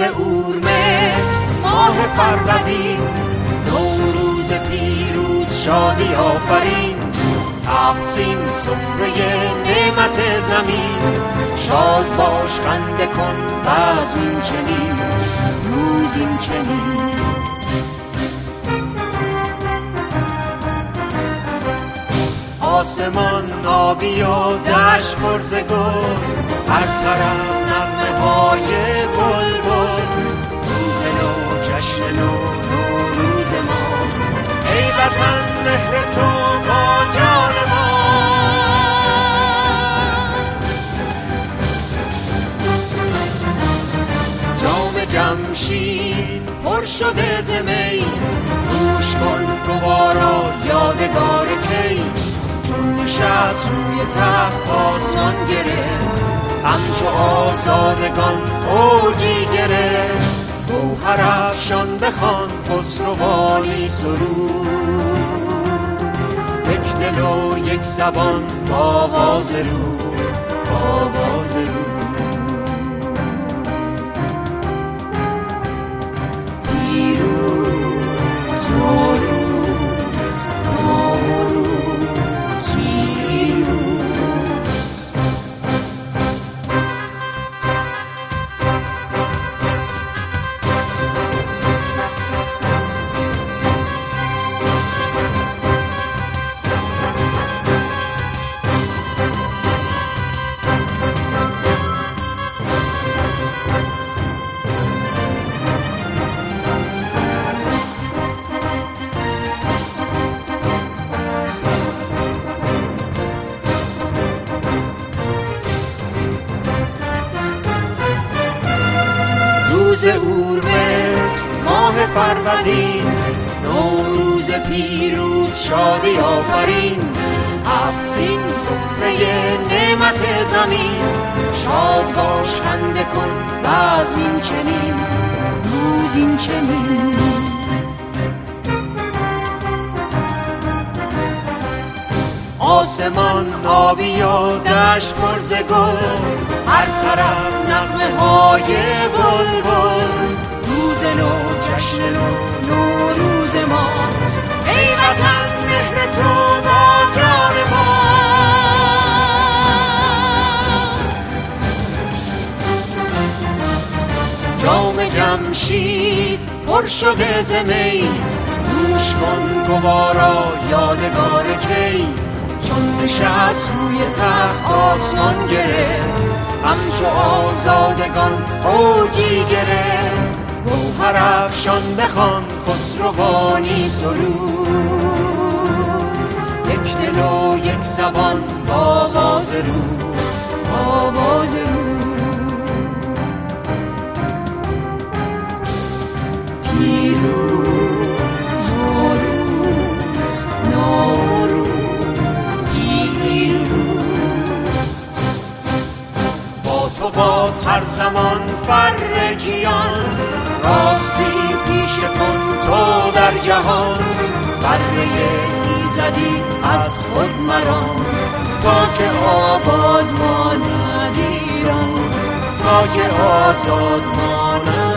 روز اورمست ماه فرودین نوروز پیروز شادی آفرین. هفت سین سفره نعمت زمین. شاد باش خنده کن بزم این چنین. روز این چنین. آسمان آبی و دشت برز گل. تو جمشید پر شده زمی گوش کن گوارا یادگار کی. چون نشست روی تخت آسمان گرفت همچو آزادگان اوجی گرفت گوهر افشان بخوان خسروانی سرود. دل و یک زبان با آواز رو آواز رو. روز اورمست ماه فرودین نوروز پیروز شادی آفرین. هفت سین سفره نعمت زمین. شاد باش خنده کن بزم این چنین. روز این چنین. آسمان آبی و دشت مرز گل. هر های بل بل روز نو جشن نو نوروز ماست. ای وطن مهر تو با جان ما. جام جمشید پر شده زمی گوش کن گوارا یادگار کی. چون نشست روی تخت آسمان گرفت همچو آزادگان اوجی گرفت. گوهر افشان بخوان خسروانی سرود. یک دل و یک زبان با آواز رو باد هر زمان فر کیان راستی پیش کن تو در جهان. فره ایزدی از خود مران. تا که آباد ماند ایران. تا که آزاد ماند